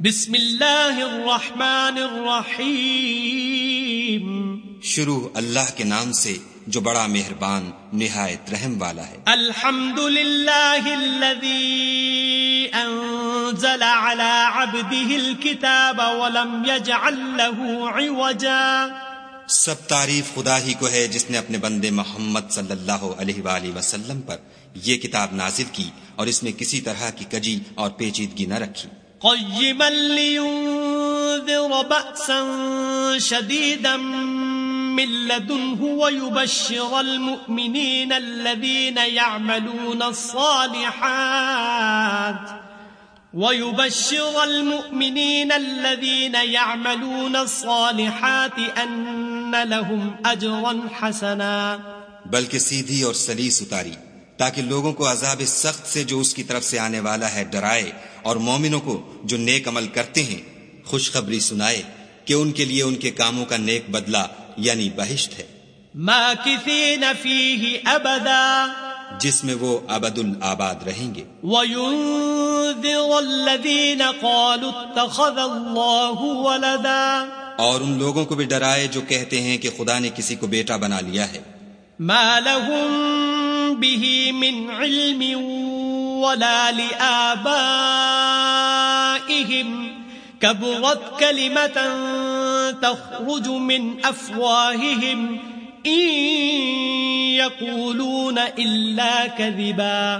بسم اللہ الرحمن الرحیم۔ شروع اللہ کے نام سے جو بڑا مہربان نہایت رحم والا ہے۔ الحمد للہ الذي انزل على عبده الكتاب ولم يجعل له عوجا۔ سب تعریف خدا ہی کو ہے جس نے اپنے بندے محمد صلی اللہ علیہ وآلہ وسلم پر یہ کتاب نازل کی اور اس میں کسی طرح کی کجی اور پیچیدگی نہ رکھی۔ قيما لينذر بأسا شديدا من لدنه ويبشر المؤمنين الذين يعملون الصالحات ويبشر المؤمنين الذين يعملون الصالحات أن لهم أجرا حسنا بلکہ سیدھی اور سلیس اتاری تاکہ لوگوں کو عذاب سخت سے جو اس کی طرف سے آنے والا ہے، ڈرائے اور مومنوں کو جو نیک عمل کرتے ہیں خوشخبری سنائے کہ ان کے لیے ان کے کاموں کا نیک بدلہ یعنی بہشت ہے۔ ماکثین فیہ ابدا۔ جس میں وہ ابد الآباد رہیں گے۔ وینذر الذین قالوا اتخذ ولدا۔ اور ان لوگوں کو بھی ڈرائے جو کہتے ہیں کہ خدا نے کسی کو بیٹا بنا لیا ہے۔ ما لهم به من علم ولا لآبائهم كبرت كلمة تخرج من أفواههم إن يقولون إلا كذبا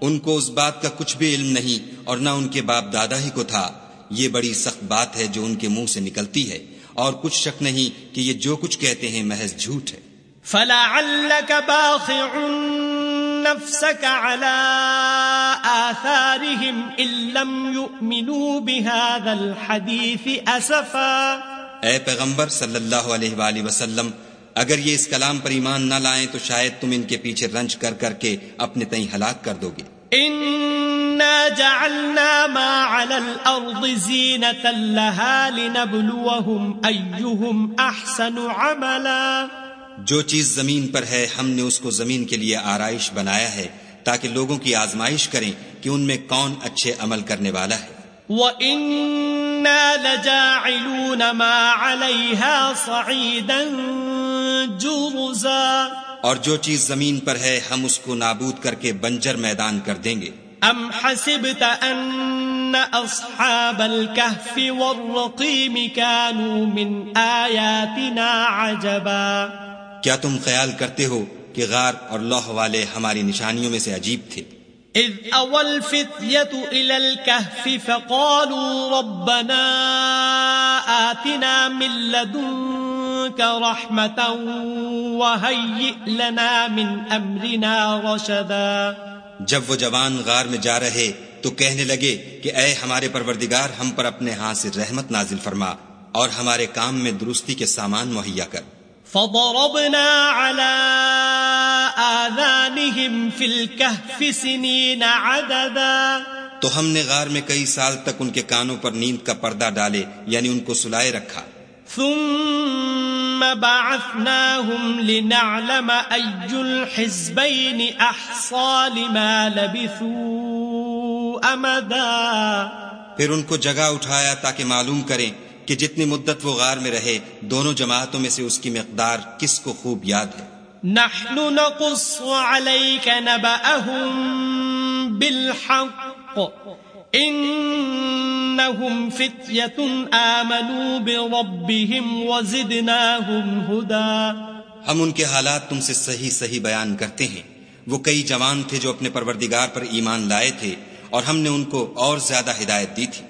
ان کو اس بات کا کچھ بھی علم نہیں اور نہ ان کے باپ دادا ہی کو تھا۔ یہ بڑی سخت بات ہے جو ان کے منہ سے نکلتی ہے۔ اور کچھ شک نہیں کہ یہ جو کچھ کہتے ہیں محض جھوٹ ہے۔ فلعلك باخع نفسك على آثارهم إن لم يؤمنوا بهذا الحديث أسفا. اے پیغمبر صلی اللہ علیہ وآلہ وسلم اگر یہ اس کلام پر ایمان نہ لائیں تو شاید تم ان کے پیچھے رنج کر کر کے اپنے تئیں ہلاک کر دو گے۔ إنا جعلنا ما على الأرض زينة لها لنبلوهم أيهم أحسن عملا۔ جو چیز زمین پر ہے ہم نے اس کو زمین کے لیے آرائش بنایا ہے تاکہ لوگوں کی آزمائش کریں کہ ان میں کون اچھے عمل کرنے والا ہے۔ وَإِنَّا لَجَاعِلُونَ مَا عَلَيْهَا صَعِيدًا جُرُزًا۔ اور جو چیز زمین پر ہے ہم اس کو نابود کر کے بنجر میدان کر دیں گے۔ ام حسبت ان اصحاب الكهف والرقيم كانوا من آياتنا عجبا۔ کیا تم خیال کرتے ہو کہ غار اور لوح والے ہماری نشانیوں میں سے عجیب تھے؟ اذ اول فتیت الى الكهف فقالوا ربنا آتنا من لدنك رحمة وهيئ لنا من امرنا رشدا۔ جب وہ جوان غار میں جا رہے تو کہنے لگے کہ اے ہمارے پروردگار ہم پر اپنے ہاں سے رحمت نازل فرما اور ہمارے کام میں درستی کے سامان مہیا کر۔ فضربنا على آذانهم في الكهف سنين عددا. تو ہم نے غار میں کئی سال تک ان کے کانوں پر نیند کا پردہ ڈالے یعنی ان کو سلائے رکھا۔ ثم بعثناهم لنعلم أي الحزبين أحصى لما لبثوا أمدا. پھر ان کو جگہ اٹھایا تاکہ معلوم کریں کہ جتنی مدت وہ غار میں رہے دونوں جماعتوں میں سے اس کی مقدار کس کو خوب یاد ہے؟ نحن نقص عليك نبأهم بالحق. إنهم فتية آمنوا بربهم وزدناهم هدى. ہم ان کے حالات تم سے صحیح صحیح بیان کرتے ہیں۔ وہ کئی جوان تھے جو اپنے پروردگار پر ایمان لائے تھے اور ہم نے ان کو اور زیادہ ہدایت دی تھی۔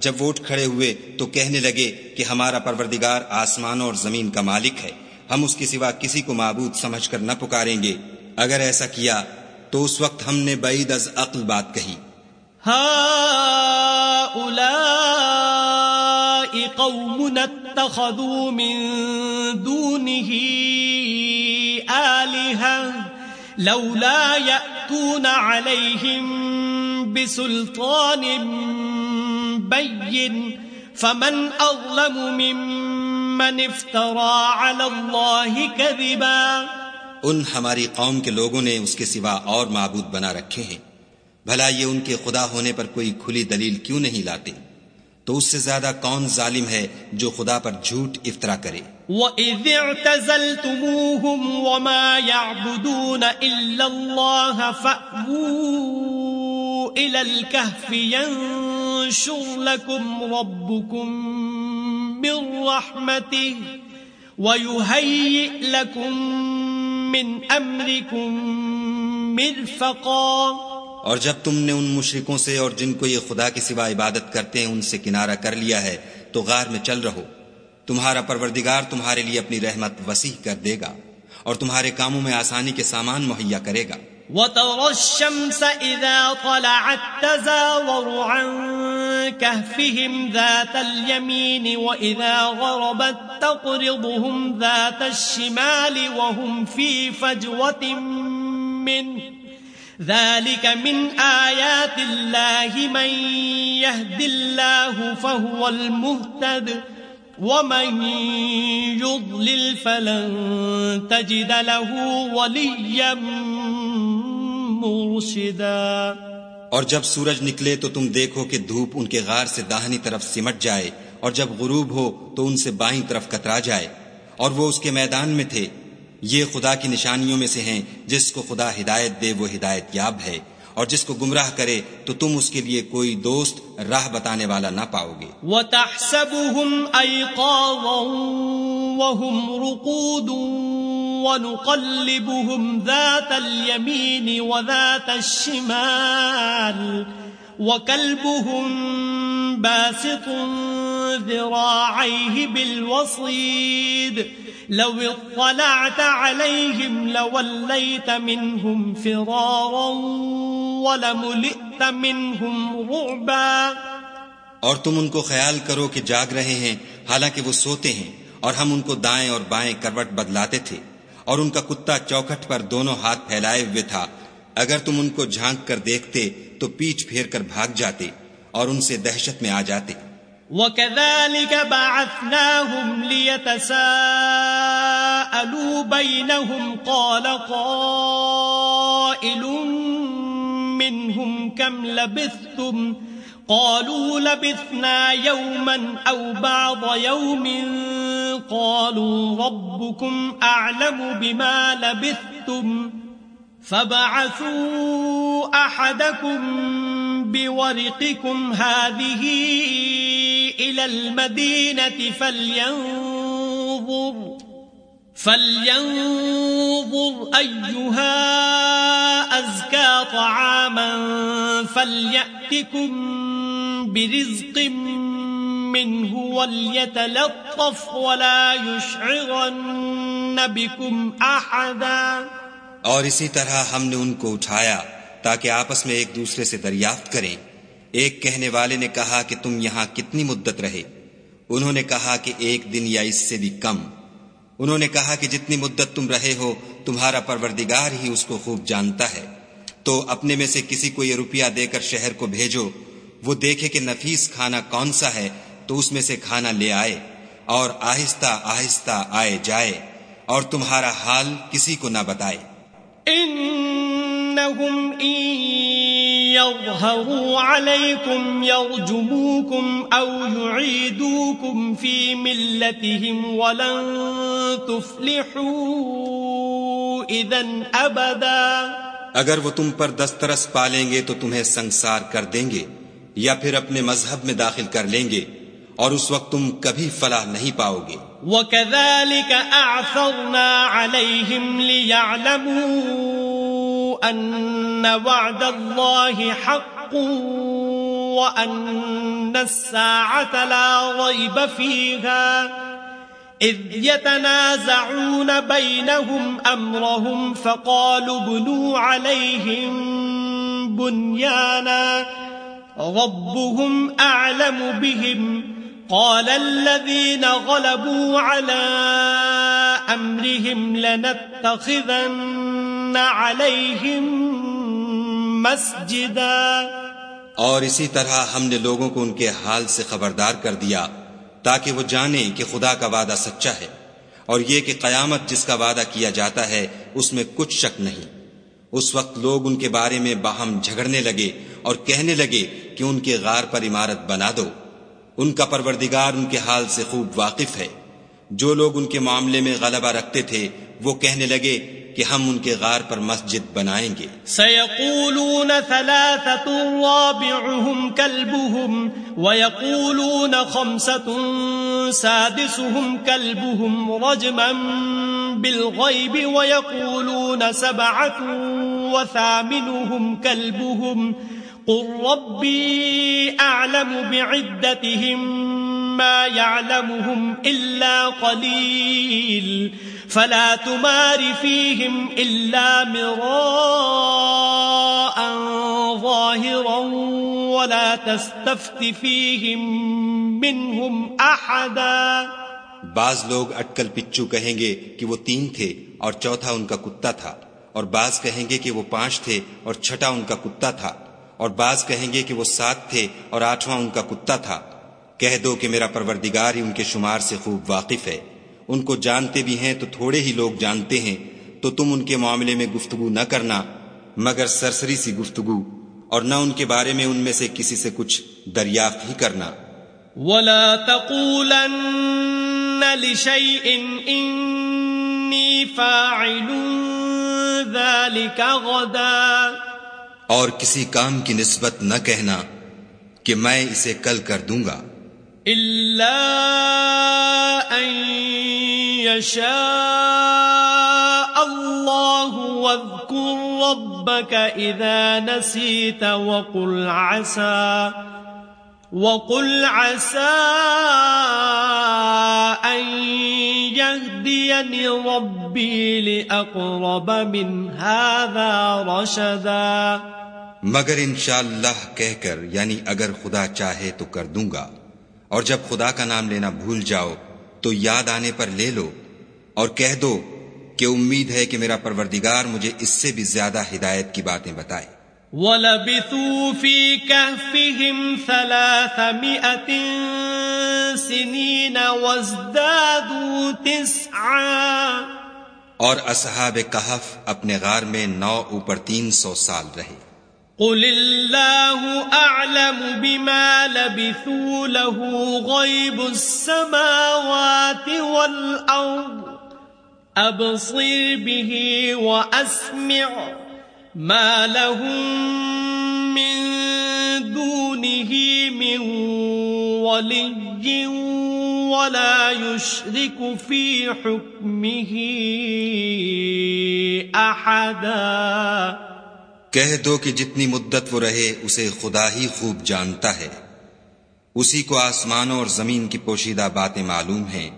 جب وہ اٹھ کھڑے ہوئے تو کہنے لگے کہ ہمارا پروردگار آسمانوں اور زمین کا مالک ہے۔ ہم اس کے سوا کسی کو معبود سمجھ کر نہ پکاریں گے۔ اگر ایسا کیا تو اس وقت ہم نے بعید از عقل بات کہی۔ هؤلاء قوم اتخذوا من دونه آلهة لولا يأتون عليهم بسلطان بين فمن أظلم ممن افترى على الله كذبا ان ہماری قوم کے لوگوں نے اس کے سوا اور معبود بنا رکھے ہیں۔ بھلا یہ ان کے خدا ہونے پر کوئی کھلی دلیل کیوں نہیں لاتے؟ تو اس سے زیادہ کون ظالم ہے جو خدا پر جھوٹ افطرا کرے؟ وَإِذِ اعْتَزَلْتُمُوهُمْ وَمَا يَعْبُدُونَ إِلَّا اللَّهَ فَأْوُوا إِلَى الْكَهْفِ يَنشُرْ لَكُمْ رَبُّكُمْ مِنْ رَحْمَتِهِ وَيُهَيِّئْ لَكُمْ مِنْ أَمْرِكُمْ مِرْفَقًا اور جب تم نے ان مشرکوں سے اور جن کو یہ خدا کے سوا عبادت کرتے ہیں ان سے کنارہ کر لیا ہے، تو غار میں چل رہو۔ تمہارا پروردگار تمہارے لیے اپنی رحمت وسیع کر دے گا اور تمہارے کاموں میں آسانی کے سامان مہیا کرے گا۔ وَتَرَى الشَّمْسَ إِذَا طَلَعَتْ تَزَاوَرُ عَنْ كَهْفِهِمْ ذَاتَ الْيَمِينِ وَإِذَا غَرَبَتْ تَقْرِضُهُمْ ذَاتَ الشِّمَالِ وَهُمْ فِي فَجْوَةٍ مِّنْهِ ذلك من آيات الله من يهد الله فهو المهتد ومن يضلل فلن تجد له وليا مرشدا اور جب سورج نکلے تو تم دیکھو کہ دھوپ ان کے غار سے داہنی طرف سمٹ جائے اور جب غروب ہو تو ان سے بائیں طرف کترا جائے اور وہ اس کے میدان میں تھے یہ خدا کی نشانیوں میں سے ہیں، جس کو خدا ہدایت دے، وہ ہدایت یاب ہے۔ اور جس کو گمراہ کرے، تو تم اس کے لیے کوئی دوست راہ بتانے والا نہ پاؤ گے۔ وَتَحْسَبُهُمْ أَيْقَاظًا وَهُمْ رُقُودٌ وَنُقَلِّبُهُمْ ذَاتَ الْيَمِينِ وَذَاتَ الشِّمَالِ وَكَلْبُهُمْ بَاسِطٌ ذِرَاعَيْهِ بِالْوَصِيدِ لو اطلعت عليهم لوليت منهم فرارا ولملئت منهم رعبا. اور تم ان کو خیال کرو کہ جاگ رہے ہیں، حالانکہ وہ سوتے ہیں، اور ہم ان کو دائیں اور بائیں کروٹ بدلاتے تھے، اور ان کا کتا چوکھٹ پر دونوں ہاتھ پھیلائے ہوئے تھا۔ اگر تم ان کو جھانک کر دیکھتے تو پیچھ پھیر کر بھاگ جاتے، اور ان سے دہشت میں آ جاتے۔ وَكَذَلِكَ بَعَثْنَاهُمْ لِيَتَسَاءَلُوا بَيْنَهُمْ قَالَ قَائِلٌ مِّنْهُمْ كَمْ لَبِثْتُمْ قَالُوا لَبِثْنَا يَوْمًا أَوْ بَعْضَ يَوْمٍ قَالُوا رَبُّكُمْ أَعْلَمُ بِمَا لَبِثْتُمْ فَبَعَثُوا أَحَدَكُمْ بِوَرِقِكُمْ هَذِهِ إلى المدينة فلينظر فلينظر أيها أزكى طعاما فليأتكم برزق منه وليتلطف ولا يشعرن بكم أحدا اور اسی طرح ہم نے ان کو اٹھایا تاکہ آپس میں ایک دوسرے سے دریافت کریں۔ ایک کہنے والے نے کہا کہ تم یہاں کتنی مدت رہے؟ انہوں نے کہا کہ ایک دن یا اس سے بھی کم۔ انہوں نے کہا کہ جتنی مدت تم رہے ہو، تمہارا پروردگار ہی اس کو خوب جانتا ہے۔ تو اپنے میں سے کسی کو یہ روپیہ دے کر شہر کو بھیجو۔ وہ دیکھے کہ نفیس کھانا کون سا ہے، تو اس میں سے کھانا لے آئے اور آہستہ آہستہ آئے جائے اور تمہارا حال کسی کو نہ بتائے۔ انہم يظهروا عليكم يرجموكم أو يعيدوكم في ملتهم ولن تفلحوا إذن أبدا اگر وہ تم پر دسترس پالیں گے تو تمہیں سنسار کر دیں گے یا پھر اپنے مذہب میں داخل کر لیں گے اور اس وقت تم کبھی فلاح نہیں پاؤ گے۔ وَكَذَلِكَ أَعْثَرْنَا عَلَيْهِمْ لِيَعْلَمُوا أن وعد الله حق وأن الساعة لا ريب فيها إذ يتنازعون بينهم أمرهم فقالوا بنوا عليهم بنيانا ربهم أعلم بهم قال الذين غلبوا على أمرهم لنتخذن عليهم مسجدا۔ اور اسی طرح ہم نے لوگوں کو ان کے حال سے خبردار کر دیا تاکہ وہ جانیں کہ خدا کا وعدہ سچا ہے اور یہ کہ قیامت جس کا وعدہ کیا جاتا ہے اس میں کچھ شک نہیں۔ اس وقت لوگ ان کے بارے میں باہم جھگڑنے لگے اور کہنے لگے کہ ان کے غار پر عمارت بنا دو۔ ان کا پروردگار ان کے حال سے خوب واقف ہے۔ جو لوگ ان کے معاملے میں غلبہ رکھتے تھے، وہ کہنے لگے کہ ہم ان کے غار پر مسجد بنائیں گے۔ سيقولون ثلاثة رابعهم كلبهم ويقولون خمسة سادسهم كلبهم رجما بالغيب ويقولون سبعة وثامنهم كلبهم قل ربي أعلم بعدتهم ما يعلمهم إلا قليل فلا تمار فيهم إلا مراء ظاهرا ولا تستفت فيهم منهم أحدا بعض لوگ اٹکل پچو کہیں گے کہ وہ تین تھے اور چوتھا ان کا کتا تھا اور بعض کہیں گے کہ وہ پانچ تھے اور چھٹا ان کا کتا تھا اور بعض کہیں گے کہ وہ سات تھے اور آٹھواں ان کا کتا تھا۔ کہہ دو کہ میرا پروردگار ہی ان کے شمار سے خوب واقف ہے۔ ان کو جانتے بھی ہیں تو تھوڑے ہی لوگ جانتے ہیں۔ تو تم ان کے معاملے میں گفتگو نہ کرنا، مگر سرسری سی گفتگو، اور نہ ان کے بارے میں ان میں سے کسی سے کچھ دریافت ہی کرنا۔ ولا تقولن لشيء إني فاعل ذلك غدا۔ اور کسی کام کی نسبت نہ کہنا کہ میں اسے کل کر دوں گا۔ إلا أن يشاء الله واذكر ربك إذا نسيت وقل عسى وقل عسى أن يهديني ربي لأقرب من هذا رشدا۔ مگر انشاءاللہ کہہ کر یعنی اگر خدا چاہے تو کر دوں گا۔ اور جب خدا کا نام لینا بھول جاؤ تو یاد آنے پر لے لو اور کہہ دو کہ امید ہے کہ میرا پروردگار مجھے اس سے بھی زیادہ ہدایت کی باتیں بتائے۔ وَلَبِثُوا فِي كَهْفِهِمْ ثَلَاثَمِئَةٍ سِنِينَ وَازْدَادُوا تِسْعًا۔ اور اصحاب کہف اپنے غار میں نو اوپر تین سو سال رہے۔ قل الله أعلم بما لبثوا له غيب السماوات والأرض أبصر به وأسمع ما لهم من دونه من ولي ولا يشرك في حكمه أحداً کہہ دو کہ جتنی مدت وہ رہے، اسے خدا ہی خوب جانتا ہے۔ اسی کو آسمانوں اور زمین کی پوشیدہ باتیں معلوم ہیں۔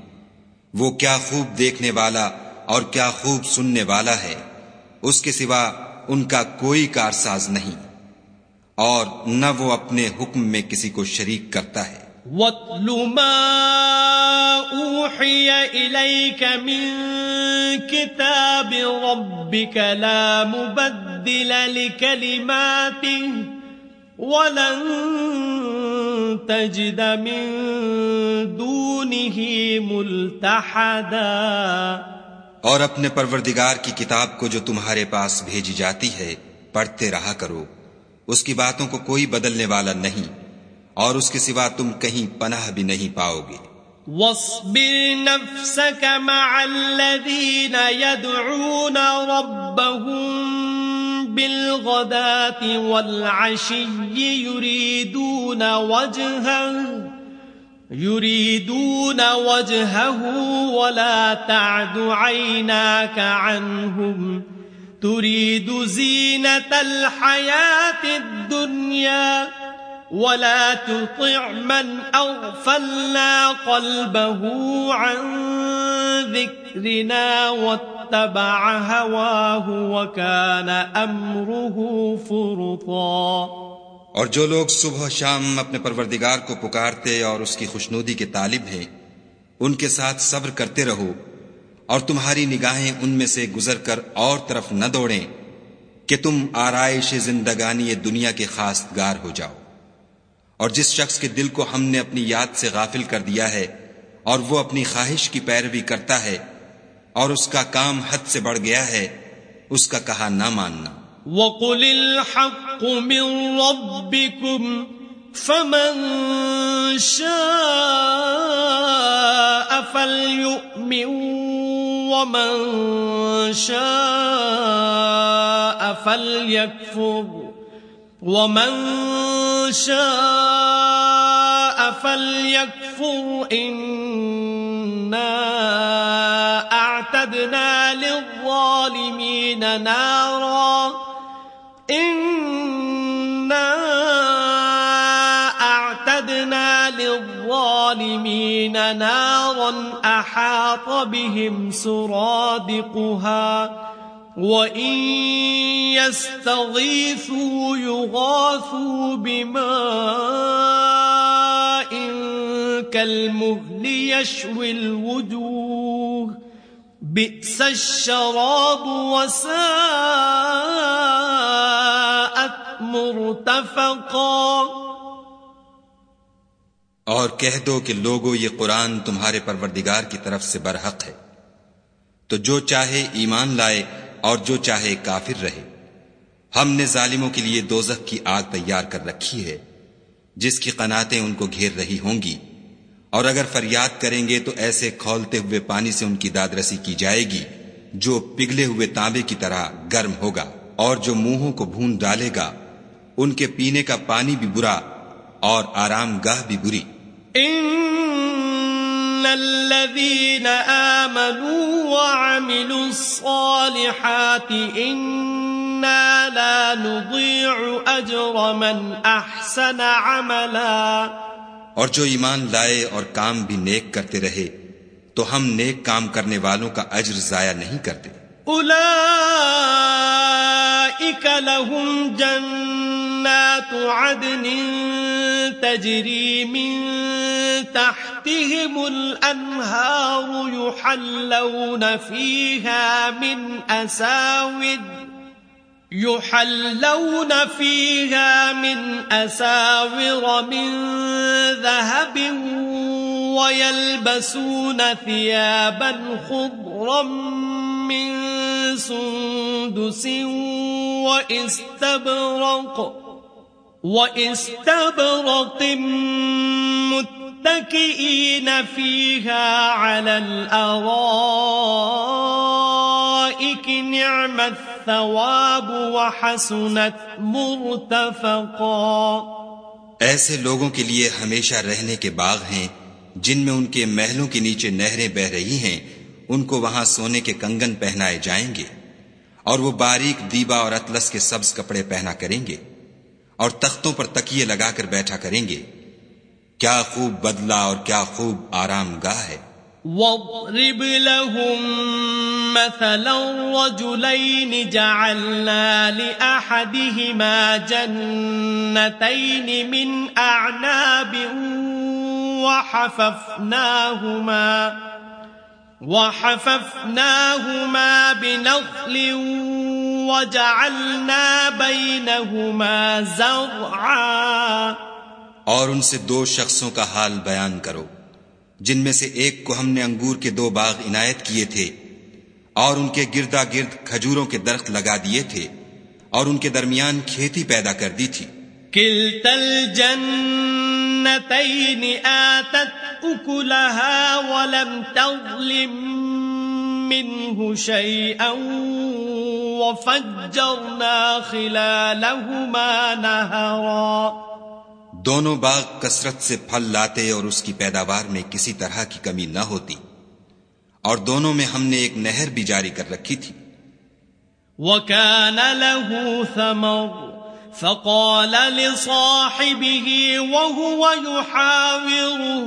وہ کیا خوب دیکھنے والا اور کیا خوب سننے والا ہے۔ اس کے سوا ان کا کوئی کارساز نہیں۔ اور نہ وہ اپنے حکم میں کسی کو شریک کرتا ہے۔ وَاتْلُ مَا أُوحِيَ إِلَيْكَ مِن كِتَابِ رَبِّكَ لَا مُبَدِّلَ لِكَلِمَاتِهِ وَلَن تَجِدَ مِن دُونِهِ مُلْتَحَدًا اور اپنے پروردگار کی کتاب کو جو تمہارے پاس بھیجی جاتی ہے، پڑھتے رہا کرو۔ اس کی باتوں کو کوئی بدلنے والا نہیں، اور اس کے سوا تم کہیں پناہ بھی نہیں پاؤ گے۔ واصبر نفسك مع الذين يدعون ربهم بالغداة والعشي يريدون وجهه يريدون وجهه ولا تعد عيناك عنهم. تريد زينة الحياة الدنيا ولا تطع من أغفلنا قلبه عن ذكرنا واتبع هواه وكان أمره فرطا۔ اور جو لوگ صبح و شام اپنے پروردگار کو پکارتے اور اس کی خوشنودی کے طالب ہیں، ان کے ساتھ صبر کرتے رہو اور تمہاری نگاہیں ان میں سے گزر کر اور طرف نہ دوڑیں کہ تم آرائش زندگانی دنیا کے خاص گار ہو جاؤ۔ اور جس شخص کے دل کو ہم نے اپنی یاد سے غافل کر دیا ہے اور وہ اپنی خواہش کی پیروی کرتا ہے اور اس کا کام حد سے بڑھ گیا ہے، اس کا کہا نہ ماننا۔ وَقُلِ الْحَقُّ مِن رَبِّكُمْ فَمَن شَاءَ فَلْيُؤْمِن وَمَن شَاءَ فَلْيَكْفُرْ ومن شاء فليكفر إنا أعتدنا للظالمين نارا إنا أعتدنا للظالمين نارا أحاط بهم سرادقها وَإِن يَسْتَغِيثُوا يُغَاثُوا بِمَاءٍ كَالْمُهْلِ يَشْوِي الْوُجُوهِ بِئْسَ الشَّرَابُ وَسَاءَتْ مُرْتَفَقًا اور کہہ دو کہ لوگو، یہ قرآن تمہارے پروردگار کی طرف سے برحق ہے۔ تو جو چاہے ایمان لائے اور جو چاہے کافر رہے۔ ہم نے ظالموں کے لیے دوزخ کی آگ تیار کر رکھی ہے، جس کی قناتیں ان کو گھیر رہی ہوں گی۔ اور اگر فریاد کریں گے تو ایسے کھولتے ہوئے پانی سے ان کی دادرسی کی جائے گی، جو پگھلے ہوئے تانبے کی طرح گرم ہوگا۔ اور جو منہوں کو بھون ڈالے گا، ان کے پینے کا پانی بھی برا اور آرام گاہ بھی بری۔ الذين آمنوا وعملوا الصالحات إنا لا نضيع أجر من أحسن عملا اور جو ایمان لائے اور کام بھی نیک کرتے رہے تو ہم نیک کام کرنے والوں کا اجر ضائع نہیں کرتے۔ اولئك لهم جنات عدن تجري من تحتهم الأنهار يحلون فيها من أساود يحلون فيها من أساور من ذهب ويلبسون ثيابا خضرا من سندس وإستبرق متكئين فيها على الأرائك نعم الثواب وحسنت مرتفقا ایسے لوگوں کے لیے ہمیشہ رہنے کے باغ ہیں جن میں ان کے محلوں کے نیچے نہریں بہ رہی ہیں، ان کو وہاں سونے کے کنگن پہنائے جائیں گے اور وہ باریک دیبا اور اطلس کے سبز کپڑے پہنا کریں گے۔ اور تختوں پر تکیے لگا کر بیٹھا کریں گے۔ کیا خوب بدلہ اور کیا خوب آرام گاہ ہے۔ وَاضْرِبْ لَهُمْ مَثَلًا رَجُلَيْنِ جَعَلْنَا لِأَحَدِهِمَا جَنَّتَيْنِ مِنْ أَعْنَابٍ وَحَفَفْنَاهُمَا وَحَفَفْنَاهُمَا بِنَخْلٍ وَجَعَلْنَا بَيْنَهُمَا زَرْعًا اور ان سے دو شخصوں کا حال بیان کرو، جن میں سے ایک کو ہم نے انگور کے دو باغ عنایت کیے تھے، اور ان کے گردا گرد کھجوروں کے درخت لگا دیے تھے، اور ان کے درمیان کھیتی پیدا کر دی تھی۔ کلتل جنتین آتت اکلها ولم تظلم منه شيئا وفجرنا خلالهما نهرا دونوں باغ کثرت سے پھل لاتے اور اس کی پیداوار میں کسی طرح کی کمی نہ ہوتی۔ اور دونوں میں ہم نے ایک نہر بھی جاری کر رکھی تھی۔ وَكَانَ لَهُ ثَمَرٌ۔ فَقَالَ لِصَاحِبِهِ وَهُوَ يُحَاوِرُهُ،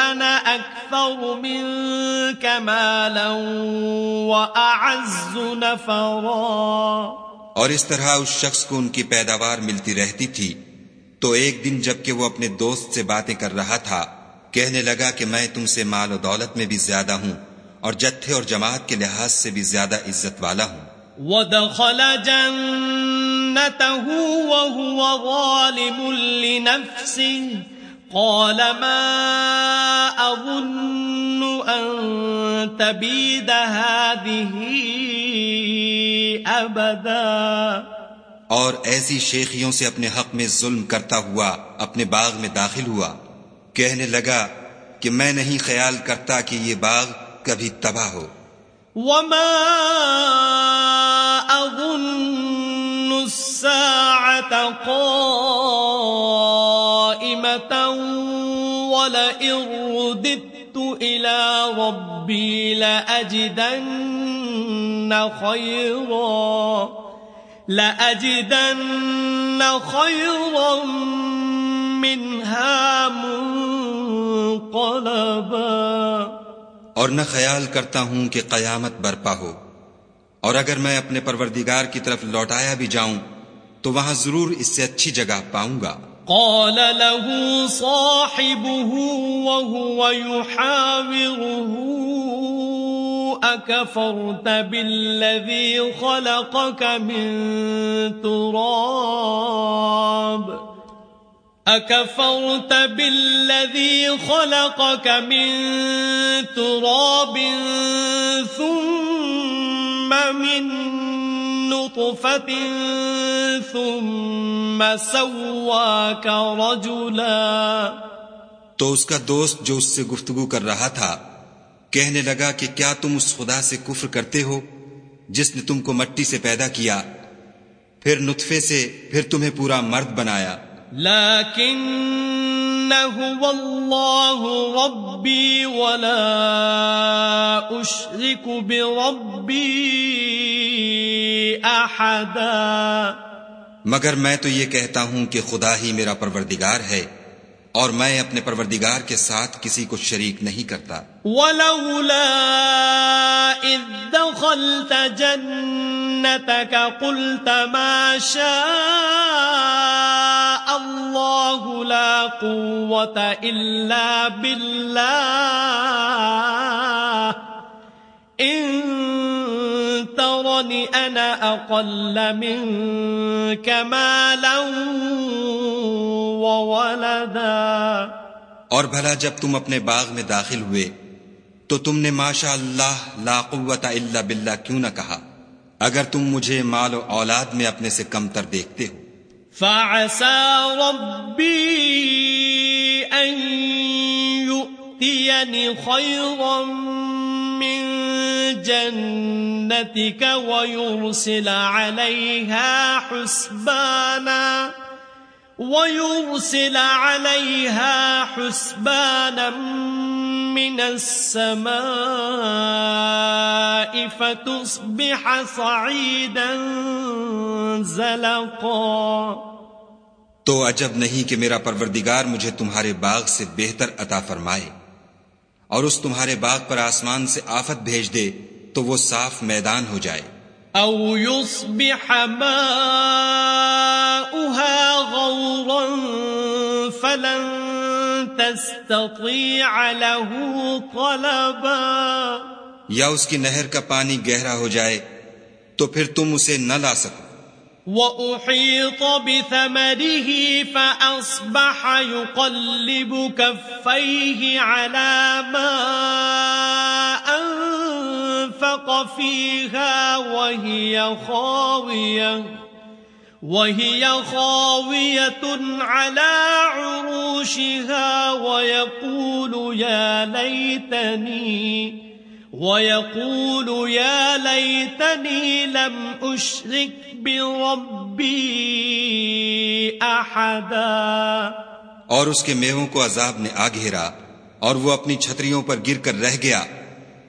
أنا أكثر منك مالا وأعز نفرا. اور اس طرح اس شخص کو ان کی پیداوار ملتی رہتی تھی۔ تو ایک دن جبکہ وہ اپنے دوست سے باتیں کر رہا تھا، کہنے لگا کہ میں تم سے مال و دولت میں بھی زیادہ ہوں اور جتھے اور جماعت کے لحاظ سے بھی زیادہ عزت والا ہوں۔ ودخل جنته وهو ظالم لنفسه. قال ما أظن أن تبيد هذه أبدا. اور ایسی شیخیوں سے اپنے حق میں ظلم کرتا ہوا اپنے باغ میں داخل ہوا. کہنے لگا کہ میں نہیں خیال کرتا کہ یہ باغ کبھی تباہ ہو. وما أظن الساعة قائمة ولئن رددت إلى ربي لأجدن خيرا لأجدن خيرا منها منقلبا اور نہ خیال کرتا ہوں کہ قیامت برپا ہو۔ اور اگر میں اپنے پروردگار کی طرف لوٹایا بھی جاؤں، تو وہاں ضرور اس سے اچھی جگہ پاؤں گا۔ قال له صاحبه وهو يحاوره، أكفرت بالذي خلقك من تراب؟ أكفرت بالذي خلقك من تراب ثم من نطفة ثم سواك رجلا تو اس کا دوست جو اس سے گفتگو کر رہا تھا، کہنے لگا کہ کیا تم اس خدا سے کفر کرتے ہو، جس نے تم کو مٹی سے پیدا کیا؟ پھر نطفے سے پھر تمہیں پورا مرد بنایا۔ لیکن هو اللہ ربی ولا اشرک بربی احدا مگر میں تو یہ کہتا ہوں کہ خدا ہی میرا پروردگار ہے اور میں اپنے پروردگار کے ساتھ کسی کو شریک نہیں کرتا۔ ولولا اذ دخلت جنتك قلت ما شاء الله لا قوة إلا بالله إن ترني أنا أقل منك مالا وولدا اور بھلا جب تم اپنے باغ میں داخل ہوئے تو تم نے ماشاء اللہ لا قوت الا باللہ کیوں نہ کہا؟ اگر تم مجھے مال و اولاد میں اپنے سے کم تر دیکھتے ہو۔ فعسى ربي أن يؤتيني خيرا من جنتك ويرسل عليها حسبانا، ويرسل عليها حسبانا من السماء فتصبح صعيدا زلقا. تو عجب نہیں کہ میرا پروردگار مجھے تمہارے باغ سے بہتر عطا فرمائے۔ اور اس تمہارے باغ پر آسمان سے آفت بھیج دے تو وہ صاف میدان ہو جائے۔ او يصبح ماؤها غورا فلن تستطيع له طلبا۔ یا اس کی نہر کا پانی گہرا ہو جائے تو پھر تم اسے نہ لا سکو۔ وأحيط بثمره فأصبح يقلب كفيه على ما أنفق فيها وهي خاوية وهي خاوية على عروشها ويقول يا ليتني ويقول يا ليتني لم أشرك بربي أحدا اور اس کے میووں کو عذاب نے آ گھیرا اور وہ اپنی چھتریوں پر گر کر رہ گیا۔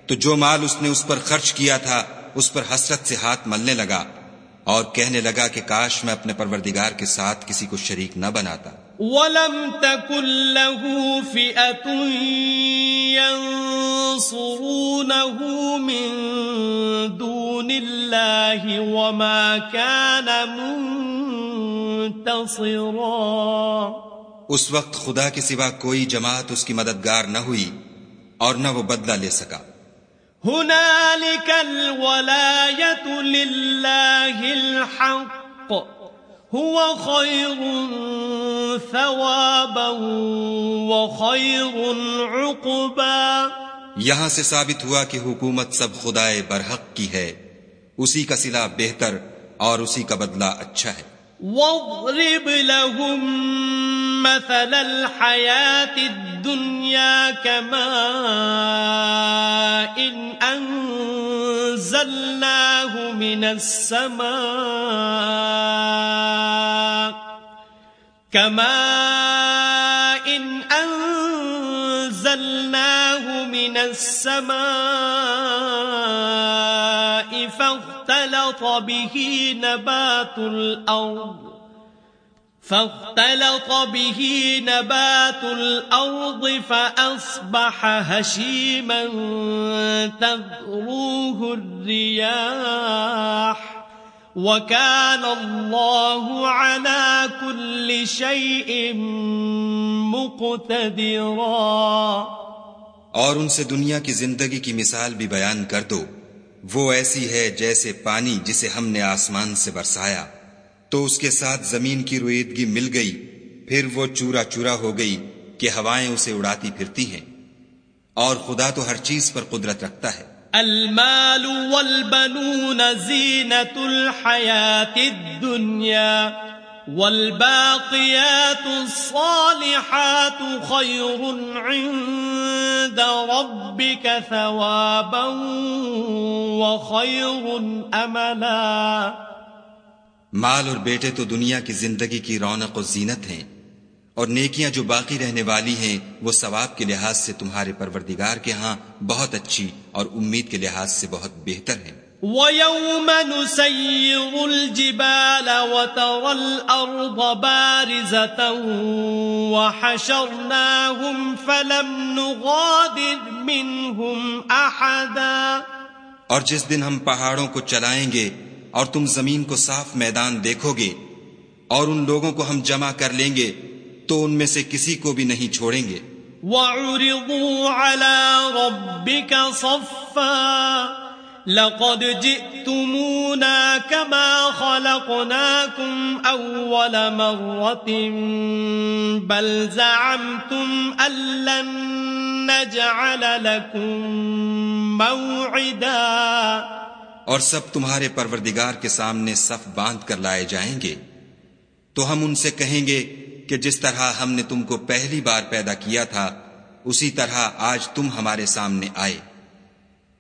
تو جو مال اس نے اس پر خرچ کیا تھا، اس پر حسرت سے ہاتھ ملنے لگا اور کہنے لگا کہ کاش میں اپنے پروردگار کے ساتھ کسی کو شریک نہ بناتا۔ ولم تكن له فئة ينصرونه من دون الله وما كان منتصرا اس وقت خدا کے سوا کوئی جماعت اس کی مددگار نہ ہوئی اور نہ وہ بدلہ لے سکا۔ هنالك الولاية لله الحق هو خير ثوابا وخير عقبا. یہاں سے ثابت ہوا کہ حکومت سب خدائے برحق کی ہے اسی کا صلہ بہتر اور اسی کا بدلہ اچھا ہے۔ واضرب لهم مثل الحياة الدنيا كماء إن أنزلناه من السماء كماء إن أنزلناه من السماء فاختلط به نبات الأرض فاختلط به نبات الأرض فأصبح هشيما تذروه الرياح وكان الله على كل شيء مقتدرا اور ان سے دنیا کی زندگی کی مثال بھی بیان کر دو۔ وہ ایسی ہے جیسے پانی جسے ہم نے آسمان سے برسایا۔ تو اس کے ساتھ زمین کی رویدگی مل گئی، پھر وہ چورا چورا ہو گئی کہ ہوائیں اسے اڑاتی پھرتی ہیں۔ اور خدا تو ہر چیز پر قدرت رکھتا ہے۔ المال والبنون زینة الحیات الدنیا والباقیات الصالحات خیر عند ربك ثوابا وخیر املا۔ مال اور بیٹے تو دنیا کی زندگی کی رونق و زینت ہیں اور نیکیاں جو باقی رہنے والی ہیں وہ ثواب کے لحاظ سے تمہارے پروردگار کے ہاں بہت اچھی اور امید کے لحاظ سے بہت بہتر ہیں۔ وَيَوْمَ نُسَيِّرُ الْجِبَالَ وَتَرَى الْأَرْضَ بَارِزَةً وَحَشَرْنَاهُمْ فَلَمْ نُغَادِرْ مِنْهُمْ أَحَدًا اور جس دن ہم پہاڑوں کو چلائیں گے اور تم زمین کو صاف میدان دیکھو گے اور ان لوگوں کو ہم جمع کر لیں گے تو ان میں سے کسی کو بھی نہیں چھوڑیں گے۔ وَعُرِضُوا عَلَى رَبِّكَ صَفًّا لَقَدْ جِئْتُمُونَا كَمَا خَلَقْنَاكُمْ أَوَّلَ مَرَّةٍ بَلْ زَعَمْتُمْ أَن لَّن نَّجْعَلَ لَكُم مَّوْعِدًا اور سب تمہارے پروردگار کے سامنے صف باندھ کر لائے جائیں گے۔ تو ہم ان سے کہیں گے کہ جس طرح ہم نے تم کو پہلی بار پیدا کیا تھا، اسی طرح آج تم ہمارے سامنے آئے۔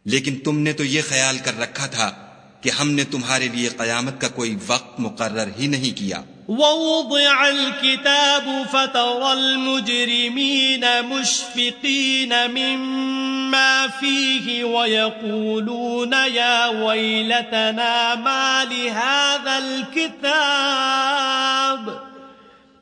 لیکن تم نے تو یہ خیال کر رکھا تھا کہ ہم نے تمہارے لیے قیامت کا کوئی وقت مقرر ہی نہیں کیا۔ ووضع الكتاب فترى المجرمين مشفقين مما فيه ويقولون يا ويلتنا ما لهذا الكتاب؟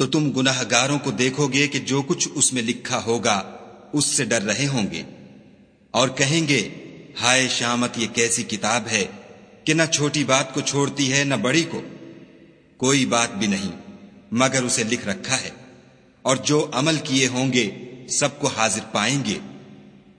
تو تم گناہ گاروں کو دیکھو گے کہ جو کچھ اس میں لکھا ہوگا، اس سے ڈر رہے ہوں گے۔ اور کہیں گے، ہائے شامت، یہ کیسی کتاب ہے کہ نہ چھوٹی بات کو چھوڑتی ہے، نہ بڑی کو۔ کوئی بات بھی نہیں، مگر اسے لکھ رکھا ہے۔ اور جو عمل کیے ہوں گے، سب کو حاضر پائیں گے۔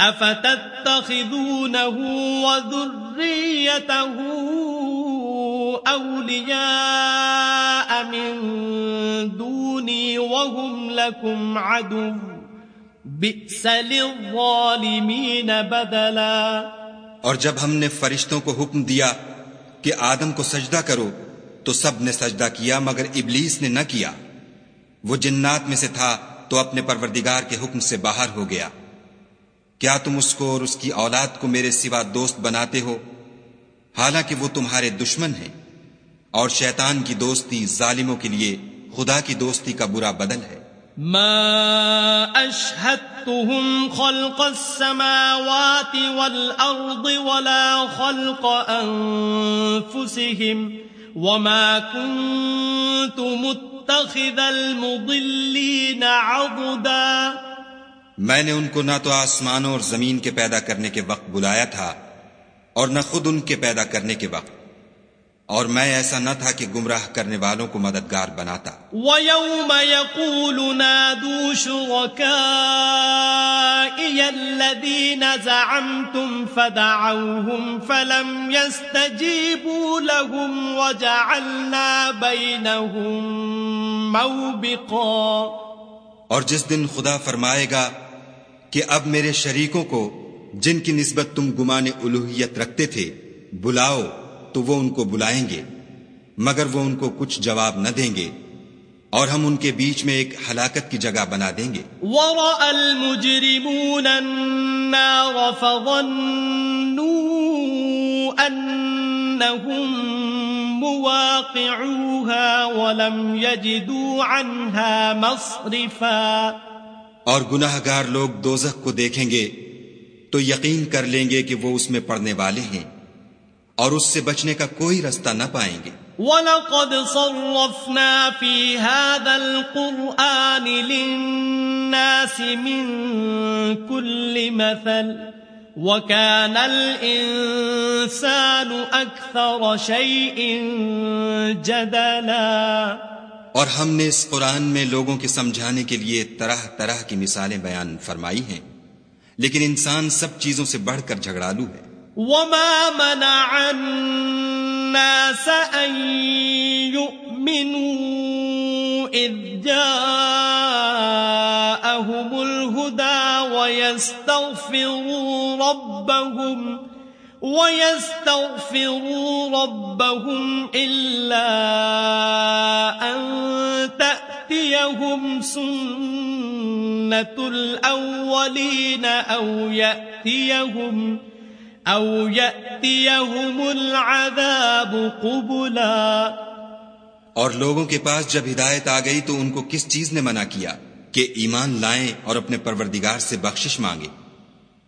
أَفَتَتَّخِذُونَهُ وَذُرِّيَّتَهُ أَوْلِيَاءَ مِن دوني وهم لكم عدو. بئس للظالمين بدلا. اور جب ہم نے فرشتوں کو حکم دیا کہ آدم کو سجدہ کرو، تو سب نے سجدہ کیا مگر ابلیس نے نہ کیا۔ وہ جنات میں سے تھا تو اپنے پروردگار کے حکم سے باہر ہو گیا۔ کیا تم اس کو اور اس کی اولاد کو میرے سوا دوست بناتے ہو؟ حالانکہ وہ تمہارے دشمن ہیں اور شیطان کی دوستی ظالموں کے لیے خدا کی دوستی کا برا بدل ہے۔ ما أشهدتهم خلق السماوات والأرض ولا خلق أنفسهم وما كنت متخذ المضلين عضدا میں نے ان کو نہ تو آسمانوں اور زمین کے پیدا کرنے کے وقت بلایا تھا اور نہ خود ان کے پیدا کرنے کے وقت۔ اور میں ایسا نہ تھا کہ گمراہ کرنے والوں کو مددگار بناتا۔ وَيَوْمَ يَقُولُ نَادُوا شُرَكَائِيَ الَّذِينَ زَعَمْتُمْ فَدَعَوْهُمْ فَلَمْ يَسْتَجِيبُوا لَهُمْ وَجَعَلْنَا بَيْنَهُمْ مَوْبِقًا۔ اور جس دن خدا فرمائے گا کہ اب میرے شریکوں کو جن کی نسبت تم گمان الوہیت رکھتے تھے، بلاؤ تو وہ ان کو بلائیں گے، مگر وہ ان کو کچھ جواب نہ دیں گے، اور ہم ان کے بیچ میں ایک ہلاکت کی جگہ بنا دیں گے۔ ولم يجدوا عنها مصرفا۔ اور گناہ گار لوگ دوزخ کو دیکھیں گے، تو یقین کر لیں گے کہ وہ اس میں پڑنے والے ہیں اور اس سے بچنے کا کوئی رستہ نہ پائیں گے۔ وَلَقَدْ صَرَّفْنَا فِي هَذَا الْقُرْآنِ لِلنَّاسِ مِن كُلِّ مَثَلٍ وَكَانَ الْإِنسَانُ أَكْثَرَ شَيْءٍ جَدَلًا اور ہم نے اس قرآن میں لوگوں کے سمجھانے کے لیے طرح طرح کی مثالیں بیان فرمائی ہیں۔ لیکن انسان سب چیزوں سے بڑھ کر جھگڑالو ہے۔ وما منع الناس أن يؤمنوا إذ جاءهم الهدى ويستغفروا ربهم ويستغفروا ربهم إلا أن تأتيهم سنة الأولين أو يأتيهم او يأتيهم العذاب قبلا اور لوگوں کے پاس جب ہدایت آ گئی تو ان کو کس چیز نے منع کیا کہ ایمان لائیں اور اپنے پروردگار سے بخشش مانگے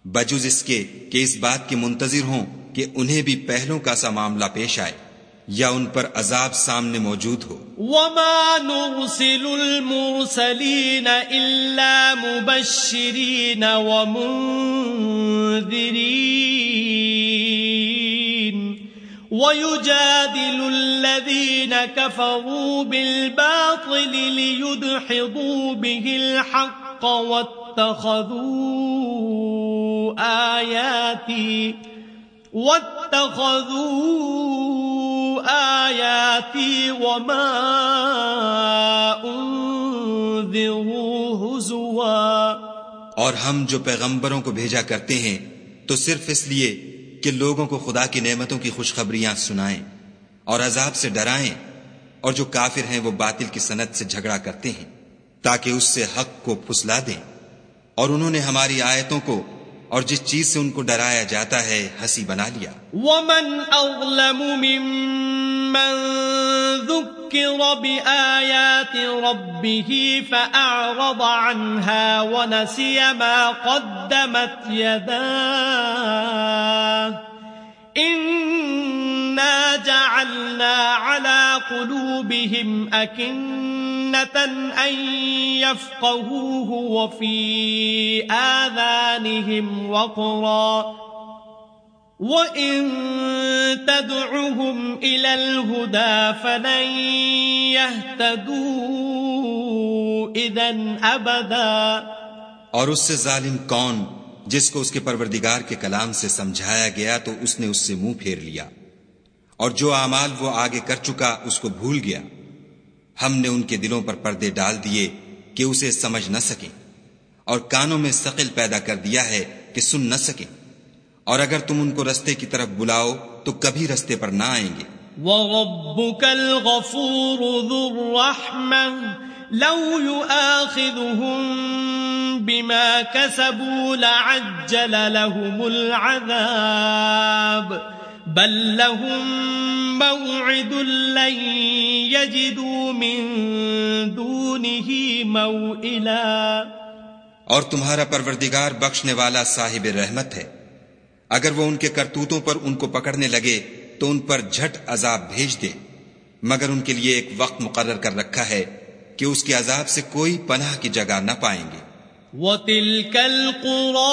بجز اس کے کہ اس بات کے منتظر ہوں کہ انہیں بھی پہلوں کا سا معاملہ پیش آئے یا ان پر عذاب سامنے موجود ہو۔ وما نرسل المرسلین الا مبشرین ومنذرین ويجادل الذين كفروا بالباطل ليدحضوا به الحق واتخذوا آياتي، واتخذوا آیاتی وما انذروا حزوا اور ہم جو پیغمبروں کو بھیجا کرتے ہیں، تو صرف اس لیے کہ لوگوں کو خدا کی نعمتوں کی خوشخبریاں سنائیں اور عذاب سے ڈرائیں اور جو کافر ہیں وہ باطل کی صنعت سے جھگڑا کرتے ہیں تاکہ اس سے حق کو پھسلا دیں۔ اور انہوں نے ہماری آیتوں کو اور جس چیز سے ان کو ڈرایا جاتا ہے، ہنسی بنا لیا۔ ومن اظلم ممن ذكر بآيات ربه فأعرض عنها ونسي ما قدمت يداه إنا جعلنا على قلوبهم أكنا أن يفقهوه وفي آذانهم وقرا وإن تدعهم إلى الهدى فلن يهتدوا إذن أبدا اور اس سے ظالم کون جس کو اس کے پروردگار کے کلام سے سمجھایا گیا تو اس نے اس سے منہ پھیر لیا؟ اور جو اعمال وہ آگے کر چکا اس کو بھول گیا۔ ہم نے ان کے دلوں پر پردے ڈال دیے کہ اسے سمجھ نہ سکیں اور کانوں میں ثقل پیدا کر دیا ہے کہ سن نہ سکیں۔ اور اگر تم ان کو رستے کی طرف بلاؤ تو کبھی رستے پر نہ آئیں گے۔ وَرَبُّكَ الْغَفُورُ ذُو الرَّحْمَةِ لَوْ يُؤَاخِذُهُمْ بِمَا كَسَبُوا لَعَجَّلَ لَهُمُ الْعَذَابِ بَلْ لَهُمْ مَوْعِدٌ لَن يَجِدُوا مِن دُونِهِ مَوْئِلًا. اور تمہارا پروردگار بخشنے والا صاحب رحمت ہے۔ اگر وہ ان کے کرتوتوں پر ان کو پکڑنے لگے، تو ان پر جھٹ عذاب بھیج دے۔ مگر ان کے لیے ایک وقت مقرر کر رکھا ہے کہ اس کے عذاب سے کوئی پناہ کی جگہ نہ پائیں گے۔ وَتِلْكَ الْقُرَىٰ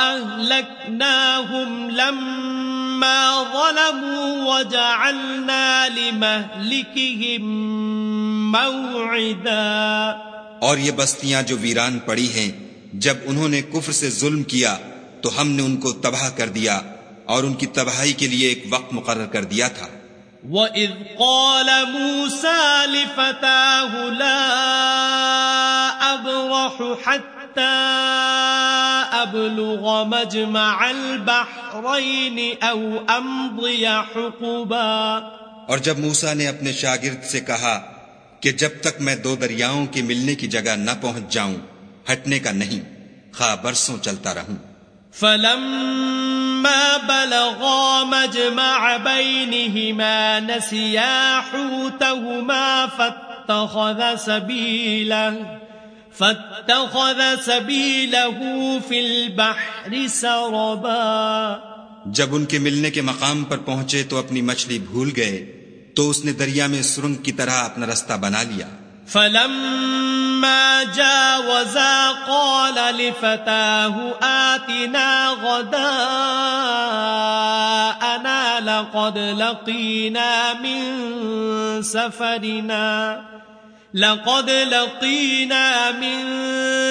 أَهْلَكْنَاهُمْ لَمَّا ظَلَمُوا وَجَعَلْنَا لِمَهْلِكِهِمْ مَوْعِدًا اور یہ بستیاں جو ویران پڑی ہیں، جب انہوں نے کفر سے ظلم کیا، تو ہم نے ان کو تباہ کر دیا اور ان کی تباہی کے لیے ایک وقت مقرر کر دیا تھا۔ وَإِذْ قَالَ مُوسَى لِفَتَاهُ لَا أَبْرَحُ حَتَّى أَبْلُغَ مَجْمَعَ الْبَحْرَيْنِ أَوْ أَمْضِيَ حُقُبًا اور جب موسیٰ نے اپنے شاگرد سے کہا کہ جب تک میں دو دریاؤں کے ملنے کی جگہ نہ پہنچ جاؤں، ہٹنے کا نہیں، خواہ برسوں چلتا رہوں۔ فلما بلغا مجمع بينهما نسيا حوتهما فاتخذ سبيله فاتخذ سبيله في البحر سربا. جب ان کے ملنے کے مقام پر پہنچے تو اپنی مچھلی بھول گئے، تو اس نے دریا میں سرنگ کی طرح اپنا رستہ بنا لیا۔ فلما جاوزا قال لفتاه آتنا غداءنا لقد لقينا من سفرنا. لقد لقينا من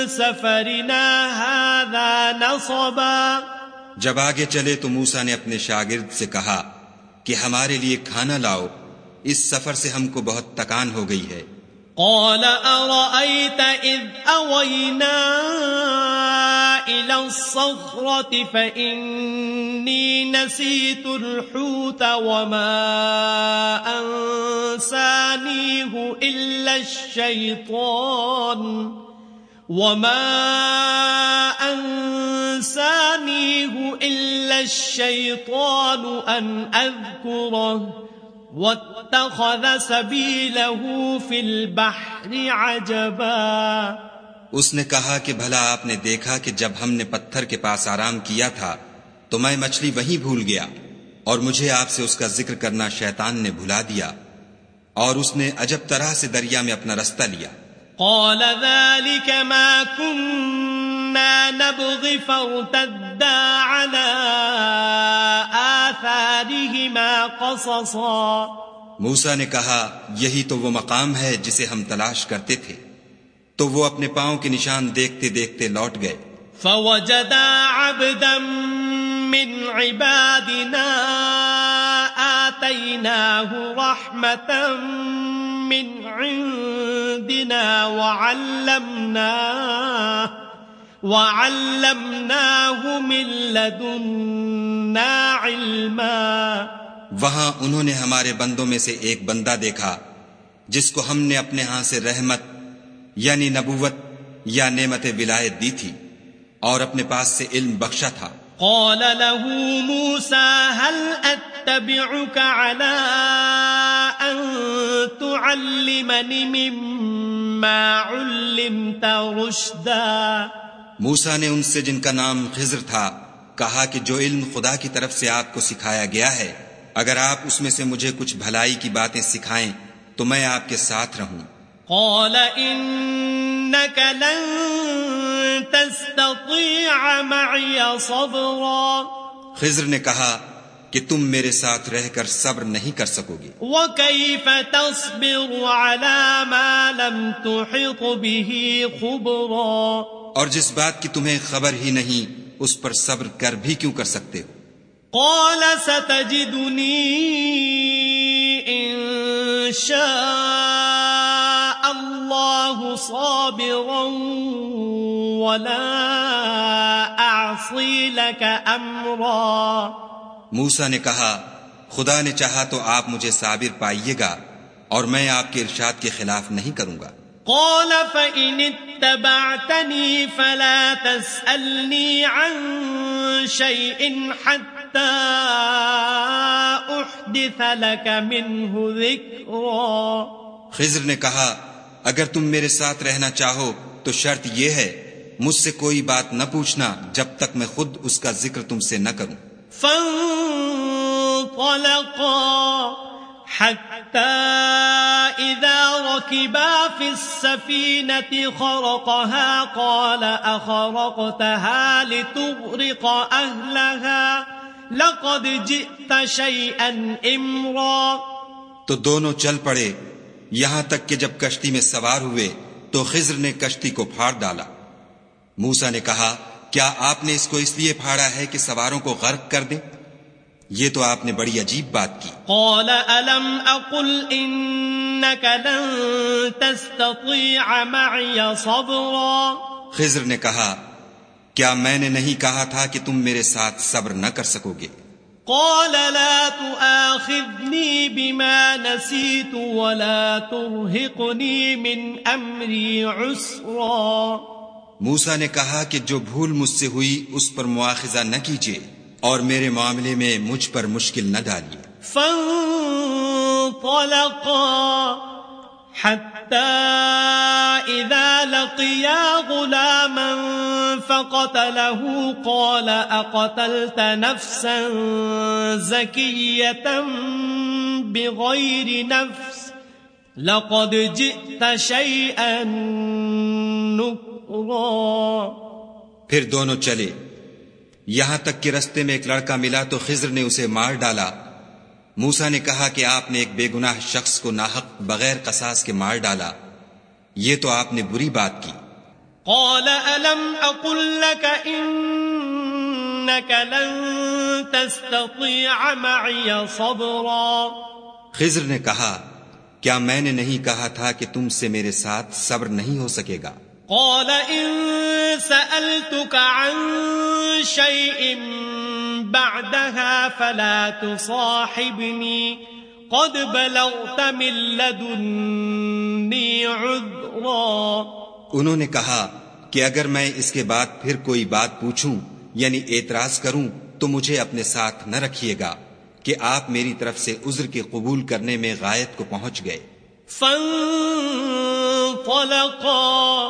سفرنا. هذا نصبا. جب آگے چلے تو موسا نے اپنے شاگرد سے کہا کہ ہمارے لیے کھانا لاؤ، اس سفر سے ہم کو بہت تکان ہو گئی ہے۔ قال أرأيت إذ أوينا إلى الصخرة فإني نسيت الحوت وما أنسانيه إلا الشيطان وما أنسانيه إلا الشيطان أن أذكره واتخذ سبيله في البحر عجبا. اس نے کہا کہ بھلا آپ نے دیکھا کہ جب ہم نے پتھر کے پاس آرام کیا تھا تو میں مچھلی وہیں بھول گیا اور مجھے آپ سے اس کا ذکر کرنا شیطان نے بھلا دیا اور اس نے عجب طرح سے دریا میں اپنا رستہ لیا۔ قال ذلك ما كنا نبغي فارتدا على آثارهما قصصا موسا نے کہا یہی تو وہ مقام ہے جسے ہم تلاش کرتے تھے۔ تو وہ اپنے پاؤں کے نشان دیکھتے دیکھتے لوٹ گئے۔ فوجدا عبدا من عبادنا آتيناه رحمة من عندنا وعلمناه وعلمناه من لدنا علما وہاں انہوں نے ہمارے بندوں میں سے ایک بندہ دیکھا جس کو ہم نے اپنے ہاں سے رحمت یعنی نبوت یا نعمت ولایت دی تھی اور اپنے پاس سے علم بخشا تھا۔ قال له موسى هل أتبعك على أن تعلمني مما علمت رشدا موسا نے ان سے جن کا نام خضر تھا کہا کہ جو علم خدا کی طرف سے آپ کو سکھایا گیا ہے اگر آپ اس میں سے مجھے کچھ بھلائی کی باتیں سکھائیں تو میں آپ کے ساتھ رہوں۔ قال إنك لن تستطيع معي صبرا۔ خضر نے کہا کہ تم میرے ساتھ رہ کر صبر نہیں کر سکو گے۔ وكيف تصبر على ما لم تحط به خبرا۔ اور جس بات کی تمہیں خبر ہی نہیں اس پر صبر کر بھی کیوں کر سکتے ہو؟ قال ستجدني إن شاء الله صابرا ولا أعصي لك أمرا موسا نے کہا خدا نے چاہا تو آپ مجھے صابر پائیے گا اور میں آپ کے ارشاد کے خلاف نہیں کروں گا۔ قال فإن اتبعتني فلا تسألني عن شيء حتى أحدث لك منه ذكرا۔ خضر نے کہا اگر تم میرے ساتھ رہنا چاہو تو شرط یہ ہے مجھ سے کوئی بات نہ پوچھنا جب تک میں خود اس کا ذکر تم سے نہ کروں۔ فانطلقا۔ حتى إذا ركبا في السفينة خرقها قال أخرقتها لتغرق أهلها لقد جئت شيئا إمرا تو دونوں چل پڑے۔ یہاں تک کہ جب کشتی میں سوار ہوئے تو خضر نے کشتی کو پھاڑ ڈالا۔ موسا نے کہا، کیا آپ نے اس کو اس لیے پھاڑا ہے کہ سواروں کو غرق کر دیں یہ تو آپ نے بڑی عجیب بات کی۔ قال الم اقل انك لن تستطيع معي صبرا؟ خضر نے کہا کیا میں نے نہیں کہا تھا کہ تم میرے ساتھ صبر نہ کر سکو گے؟ قال لا تؤاخذني بما نسيت ولا ترهقني من امري عسرا۔ موسا نے کہا کہ جو بھول مجھ سے ہوئی اس پر مواخذہ نہ کیجیے اور میرے معاملے میں مجھ پر مشکل نہ ڈالیے حتى إذا لقيا غلاما فقتله قال أقتلت نفسا زكية بغير نفس لقد جئت شيئا نكرا۔ پھر دونوں چلے۔ یہاں تک کہ رستے میں ایک لڑکا ملا تو خضر نے اسے مار ڈالا۔ موسا نے کہا کہ آپ نے ایک بے گناہ شخص کو ناحق بغیر قصاص کے مار ڈالا۔ یہ تو آپ نے بری بات کی۔ قال الم اقل لك انك لن تستطيع معي صبرا؟ خضر نے کہا کیا میں نے نہیں کہا تھا کہ تم سے میرے ساتھ صبر نہیں ہو سکے گا؟ قال ان سألتك عن شيء بعدها فلا تصاحبني. قد بلغت من لدني عذرا. انہوں نے کہا کہ اگر میں اس کے بعد پھر کوئی بات پوچھوں یعنی اعتراض کروں تو مجھے اپنے ساتھ نہ رکھیے گا کہ آپ میری طرف سے عذر کے قبول کرنے میں غائط کو پہنچ گئے۔ فانطلقا.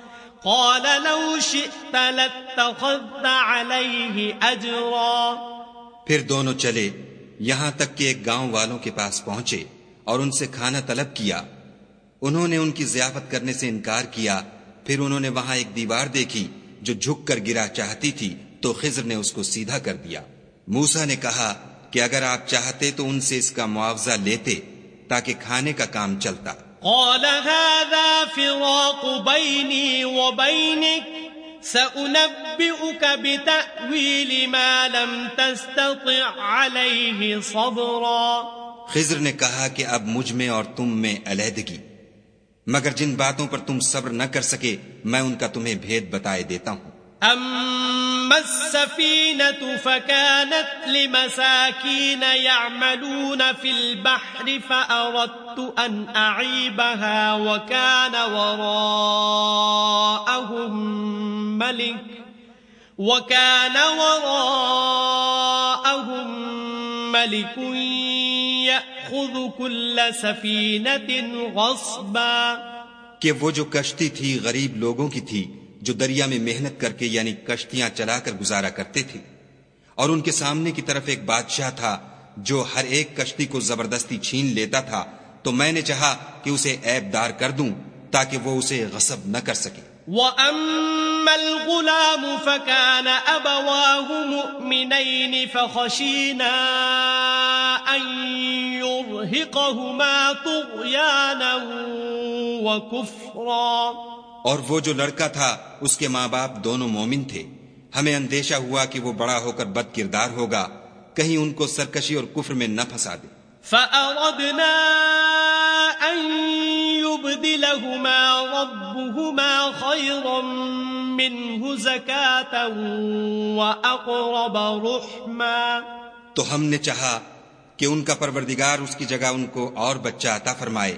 قال لو شئت لاتخذت عليه اجرا پھر دونوں چلے، یہاں تک کہ ایک گاؤں والوں کے پاس پہنچے اور ان سے کھانا طلب کیا۔ انہوں نے ان کی ضیافت کرنے سے انکار کیا۔ پھر انہوں نے وہاں ایک دیوار دیکھی جو جھک کر گرا چاہتی تھی، تو خضر نے اس کو سیدھا کر دیا۔ موسا نے کہا کہ اگر آپ چاہتے تو ان سے اس کا معاوضہ لیتے تاکہ کھانے کا کام چلتا۔ قال هذا فراق بيني وبينك، سأنبئك بتأويل ما لم تستطع عليه صبرا۔ خضر نے کہا کہ اب مجھ میں اور تم میں علیحدگی، مگر جن باتوں پر تم صبر نہ کر سکے، میں ان کا تمہیں بھید بتائے دیتا ہوں۔ أما السفينة فكانت لمساكين يعملون في البحر فأردت أن أعيبها وكان وراءهم ملك وكان وراءهم ملك يأخذ كل سفينة غصبا کہ وہ جو کشتی تھی غریب لوگوں کی تھی جو دریا میں محنت کر کے یعنی کشتیاں چلا کر گزارا کرتے تھے۔ اور ان کے سامنے کی طرف ایک بادشاہ تھا جو ہر ایک کشتی کو زبردستی چھین لیتا تھا۔ تو میں نے چاہا کہ اسے عیب دار کر دوں تاکہ وہ اسے غصب نہ کر سکے۔ وَأَمَّا الْغُلَامُ فَكَانَ أَبَوَاهُ مُؤْمِنَيْنِ فَخَشِينَا أَن يُرْهِقَهُمَا طُغْيَانًا وَكُفْرًا۔ اور وہ جو لڑکا تھا اس کے ماں باپ دونوں مومن تھے۔ ہمیں اندیشہ ہوا کہ وہ بڑا ہو کر بد کردار ہوگا۔ کہیں ان کو سرکشی اور کفر میں نہ پھنسا دے۔ فَأَرَدْنَا أَن يُبْدِلَهُمَا رَبُّهُمَا خَيْرًا مِّنْهُ زَكَاةً وَأَقْرَبَ رُحْمًا۔ تو ہم نے چاہا کہ ان کا پروردگار اس کی جگہ ان کو اور بچہ عطا فرمائے۔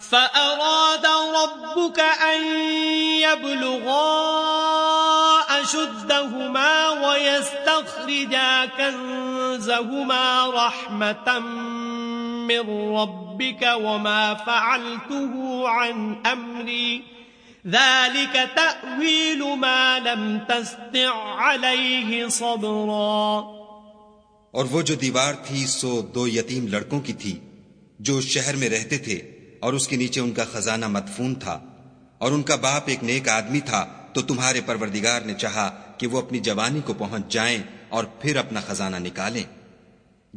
فَأَرَادَ رَبُّكَ أَنْ يَبْلُغَا أشدهما ويستخرجا كنزهما رحمة من ربك وما فعلته عن أمري ذلك تأويل ما لم تستع عليه صبرا اور وہ جو دیوار تھی سو دو یتیم لڑکوں کی تھی جو شہر میں رہتے تھے اور اس کے نیچے ان کا خزانہ مدفون تھا اور ان کا باپ ایک نیک آدمی تھا، تو تمہارے پروردگار نے چاہا کہ وہ اپنی جوانی کو پہنچ جائیں اور پھر اپنا خزانہ نکالیں۔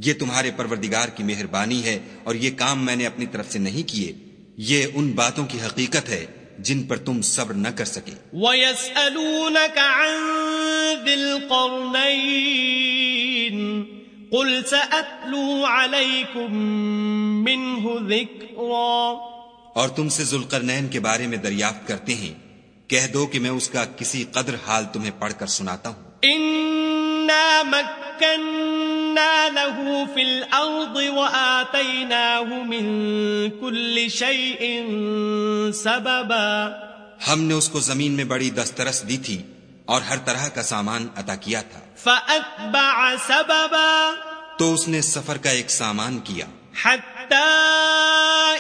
یہ تمہارے پروردگار کی مہربانی ہے اور یہ کام میں نے اپنی طرف سے نہیں کیے۔ یہ ان باتوں کی حقیقت ہے جن پر تم صبر نہ کر سکے۔ وَيَسْأَلُونَكَ عَن ذِي الْقَرْنَيْنِ قُلْ سَأَتْلُو عَلَيْكُم مِّنْهُ ذِكْرًا اور تم سے ذوالقرنین کے بارے میں دریافت کرتے ہیں۔ کہہ دو کہ میں اس کا کسی قدر حال تمہیں پڑھ کر سناتا ہوں۔ انا مکننا له في الارض وآتيناه من كل شيء سببا۔ ہم نے اس کو زمین میں بڑی دسترس دی تھی۔ اور ہر طرح کا سامان عطا کیا تھا۔ فأتبع سببا تو اس نے سفر کا ایک سامان کیا۔ حتى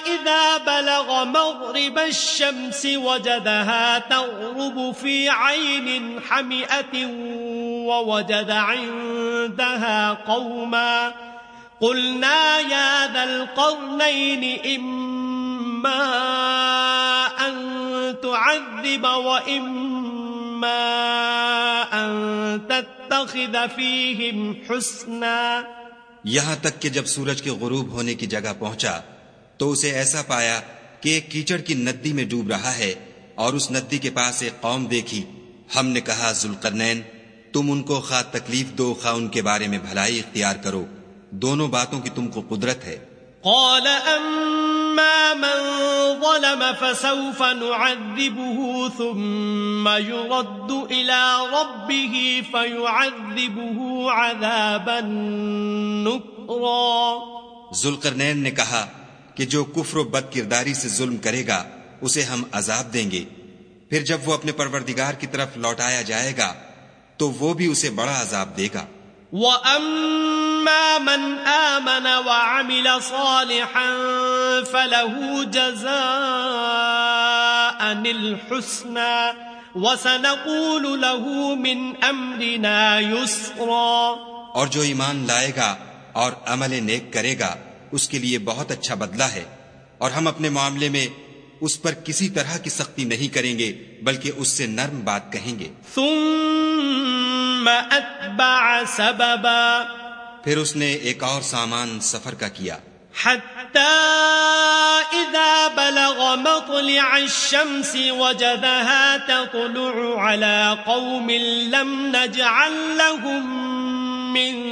إذا بلغ مغرب الشمس وجدها تغرب في عين حمئة ووجد عندها قوما قلنا يا ذا القرنين إما أن تعذب وإما أن تتخذ فيهم حسنا یہاں تک کہ جب سورج کے غروب ہونے کی جگہ پہنچا تو اسے ایسا پایا کہ ایک کیچڑ کی ندی میں ڈوب رہا ہے اور اس ندی کے پاس ایک قوم دیکھی۔ ہم نے کہا ذوالقرنین تم ان کو خواہ تکلیف دو خواہ ان کے بارے میں بھلائی اختیار کرو۔ دونوں باتوں کی تم کو قدرت ہے۔ قال اما من ظلم فسوف نعذبه ثم يرد الى ربه فيعذبه عذابا نكرا۔ ذوالقرنین نے کہا کہ جو کفر و بد کرداری سے ظلم کرے گا، اسے ہم عذاب دیں گے۔ پھر جب وہ اپنے پروردگار کی طرف لوٹایا جائے گا، تو وہ بھی اسے بڑا عذاب دے گا۔ وَأَمَّا مَنْ آمَنَ وَعَمِلَ صَالِحًا فَلَهُ جَزَاءً الْحُسْنَى وَسَنَقُولُ لَهُ مِنْ أَمْرِنَا يُسْرًا اور جو ایمان لائے گا اور عمل نیک کرے گا اس کے لیے بہت اچھا بدلہ ہے۔ اور ہم اپنے معاملے میں اس پر کسی طرح کی سختی نہیں کریں گے بلکہ اس سے نرم بات کہیں گے۔ ثم اتبع سببا. پھر اس نے ایک اور سامان سفر کا کیا۔ حتى اذا بلغ مطلع الشمس وجدها تطلع على قوم لم نجعل لهم من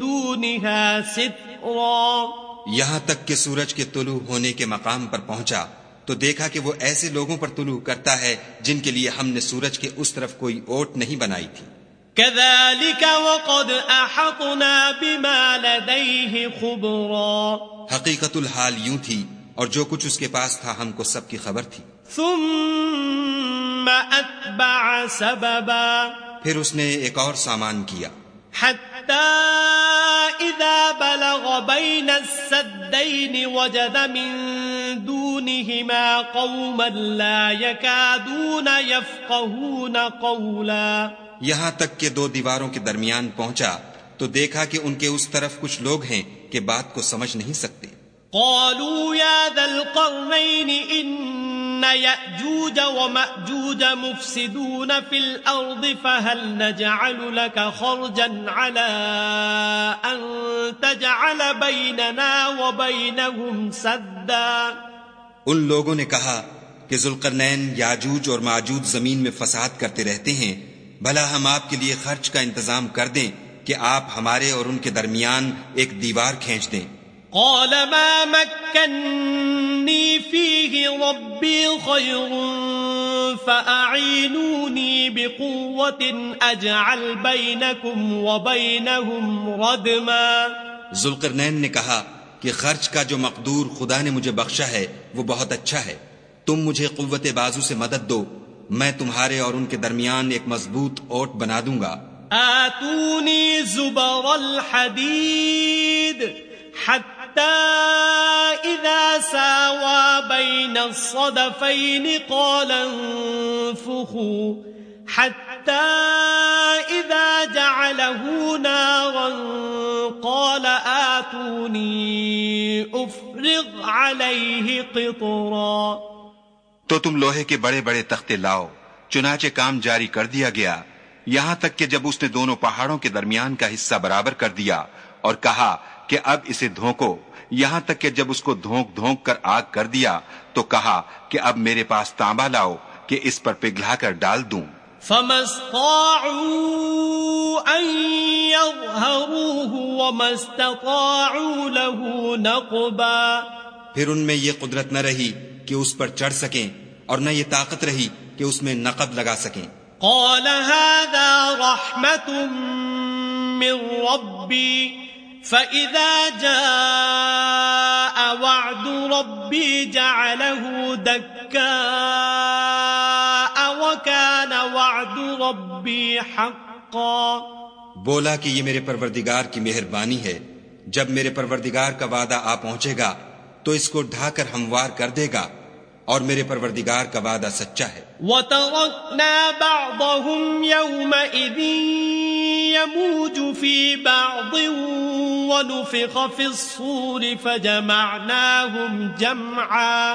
دونها سترا. یہاں تک کہ سورج کے طلوع ہونے کے مقام پر پہنچا تو دیکھا کہ وہ ایسے لوگوں پر طلوع کرتا ہے جن کے لیے ہم نے سورج کے اس طرف کوئی اوٹ نہیں بنائی تھی۔ كذلك وقد احطنا بما لديه خبرا. حقیقت الحال یوں تھی اور جو کچھ اس کے پاس تھا ہم کو سب کی خبر تھی۔ ثم اتبع سببا. پھر اس نے ایک اور سامان کیا۔ حتى إذا بلغ بين السدين وجد من دونهما قوما لا يكادون يفقهون قولا. یہاں تک کہ دو دیواروں کے درمیان پہنچا تو دیکھا کہ ان کے اس طرف کچھ لوگ ہیں کہ بات کو سمجھ نہیں سکتے۔ قالوا يا ذا القرنين إن يأجوج ومأجوج مفسدون في الأرض فهل نجعل لك خرجا على أن تجعل بيننا وبينهم سدا۔ ان لوگوں نے کہا کہ ذوالقرنین یاجوج اور ماجوج زمین میں فساد کرتے رہتے ہیں بھلا ہم آپ کے لیے خرچ کا انتظام کر دیں کہ آپ ہمارے اور ان کے درمیان ایک دیوار کھینچ دیں۔ قال ما مكنني فيه ربي خير فأعينوني بقوة أجعل بينكم وبينهم ردما۔ ذوالقرنین نے کہا کہ خرچ کا جو مقدور خدا نے مجھے بخشا ہے وہ بہت اچھا ہے۔ تم مجھے قوت بازو سے مدد دو۔ میں تمہارے اور ان کے درمیان ایک مضبوط اوٹ بنا دوں گا۔ آتوني زبر الحديد حتى إذا ساوى بين الصدفين قال انفخوا حتى إذا جعله نارا قال آتوني أفرغ عليه قطرا۔ تو تم لوہے کے بڑے بڑے تختے لاؤ چنانچہ کام جاری کر دیا گیا۔ یہاں تک کہ جب اس نے دونوں پہاڑوں کے درمیان کا حصہ برابر کر دیا اور کہا کہ اب اسے دھوکو یہاں تک کہ جب اس کو دھونک دھونک کر آگ کر دیا تو کہا کہ اب میرے پاس تانبا لاؤ کہ اس پر پگھلا کر ڈال دوں۔ وما استطاعوا له نقبا۔ پھر ان میں یہ قدرت نہ رہی کہ اس پر چڑھ سکیں اور نہ یہ طاقت رہی کہ اس میں نقب لگا سکیں۔ قال هذا رحمة من ربي فإذا جاء وعد ربي جعله دكاء وكان وعد ربي حقا۔ بولا کہ یہ میرے پروردگار کی مہربانی ہے جب میرے پروردگار کا وعدہ آ پہنچے گا تو اس کو ڈھا کر ہموار کر دے گا اور میرے پروردگار کا وعدہ سچا ہے۔ وَتَرَكْنَا بَعْضَهُمْ يَوْمَئِذٍ يَمُوجُ فِي بَعْضٍ وَنُفِخَ فِي الصُّورِ فَجَمَعْنَاهُمْ جَمْعًا۔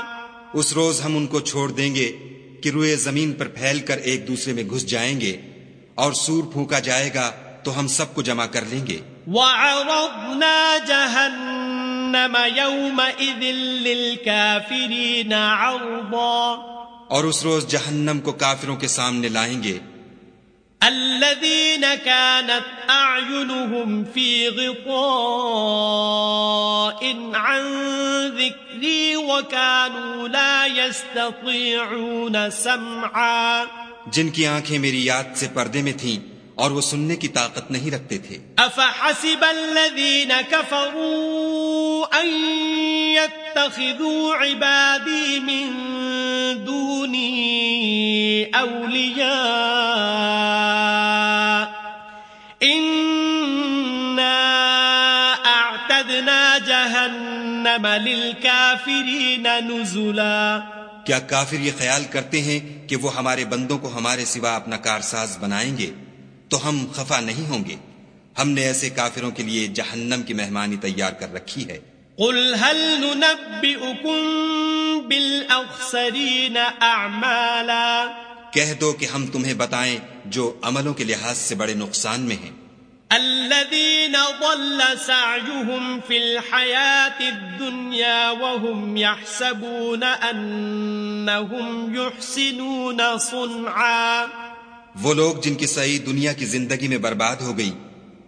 اس روز ہم ان کو چھوڑ دیں گے کہ روئے زمین پر پھیل کر ایک دوسرے میں گھس جائیں گے اور سور پھونکا جائے گا تو ہم سب کو جمع کر لیں گے۔ وَعَرَضْنَا جَهَنَّمَ يَوْمَئِذٍ لِلْكَافِرِينَ عَرْضًا. اور اس روز جہنم کو کافروں کے سامنے لائیں گے۔ الذين كانت أعينهم في غطاء عن ذكري وكانوا لا يستطيعون سمعا. جن کی آنکھیں میری یاد سے پردے میں تھیں اور وہ سننے کی طاقت نہیں رکھتے تھے۔ أفحسب الذين كفروا أن يتخذوا عبادي من دوني أولياء إنا أعتدنا جهنم للكافرين نزلا۔ کیا کافر یہ خیال کرتے ہیں کہ وہ ہمارے بندوں کو ہمارے سوا اپنا کارساز بنائیں گے؟ تو ہم خفا نہیں ہوں گے۔ ہم نے ایسے کافروں کے لیے جہنم کی مہمانی تیار کر رکھی ہے۔ قل هل ننبئكم بالأخسرين أعمالا کہہ دو کہ ہم تمہیں بتائیں جو عملوں کے لحاظ سے بڑے نقصان میں ہیں۔ الذين ضل سعيهم في الحياة الدنيا وهم يحسبون أنهم يحسنون صنعا۔ وہ لوگ جن کی صحیح دنیا کی زندگی میں برباد ہو گئی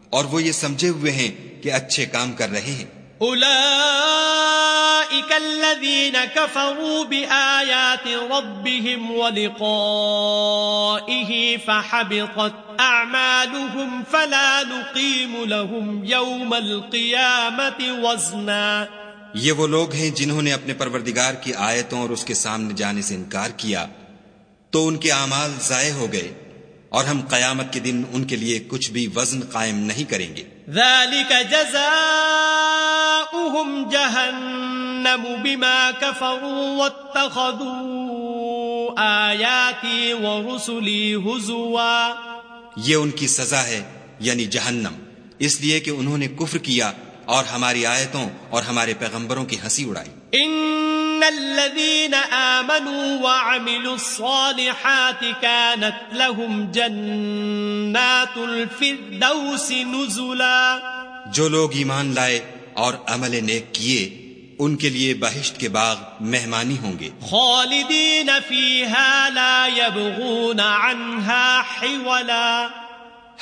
اور وہ یہ سمجھے ہوئے ہیں کہ اچھے کام کر رہے ہیں۔ أولئك الذين كفروا بآيات ربهم ولقائه فحبطت أعمالهم فلا نقيم لهم يوم القيامة وزنا۔ یہ وہ لوگ ہیں جنہوں نے اپنے پروردگار کی آیتوں اور اس کے سامنے جانے سے انکار کیا تو ان کے اعمال ضائع ہو گئے۔ اور ہم قیامت کے دن ان کے لیے کچھ بھی وزن قائم نہیں کریں گے۔ ذلك جزاؤهم جهنم بما كفروا واتخذوا آياتي ورسلي هزوا۔ یہ ان کی سزا ہے یعنی جہنم۔ اس لیے کہ انہوں نے کفر کیا اور ہماری آیتوں اور ہمارے پیغمبروں کی ہنسی اڑائی۔ ان الذين امنوا وعملوا الصالحات كانت لهم جنات الفردوس نزلا جو لوگ ایمان لائے اور عمل نیک کیے ان کے لیے بہشت کے باغ مہمانی ہوں گے۔ خالدين فيها لا يبغون عنها حولا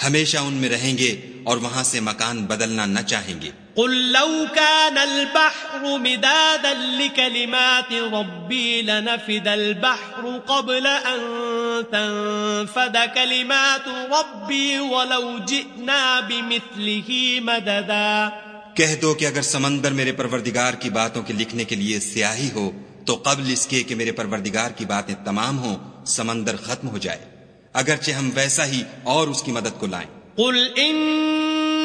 ہمیشہ ان میں رہیں گے اور وہاں سے مکان بدلنا نہ چاہیں گے۔ قل لو كان البحر مدادا لكلمات ربي لنفد البحر قبل أن تنفد كلمات ربي ولو جئنا بمثله مددا کہہ دو کہ اگر سمندر میرے پروردگار کی باتوں کے لکھنے کے لیے سیاہی ہو تو قبل اس کے کہ میرے پروردگار کی باتیں تمام ہوں سمندر ختم ہو جائے۔ اگرچہ ہم ویسا ہی اور اس کی مدد کو لائیں۔ قل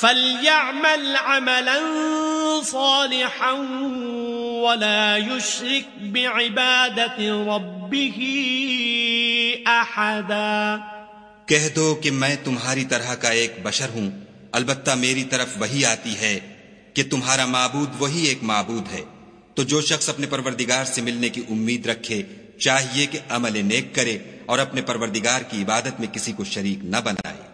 فليعمل عملا صالحا ولا يشرك بعبادة ربه أحدا کہہ دو کہ میں تمہاری طرح کا ایک بشر ہوں۔ البتہ میری طرف وہی آتی ہے کہ تمہارا معبود وہی ایک معبود ہے۔ تو جو شخص اپنے پروردگار سے ملنے کی امید رکھے، چاہیے کہ عمل نیک کرے اور اپنے پروردگار کی عبادت میں کسی کو شریک نہ بنائے۔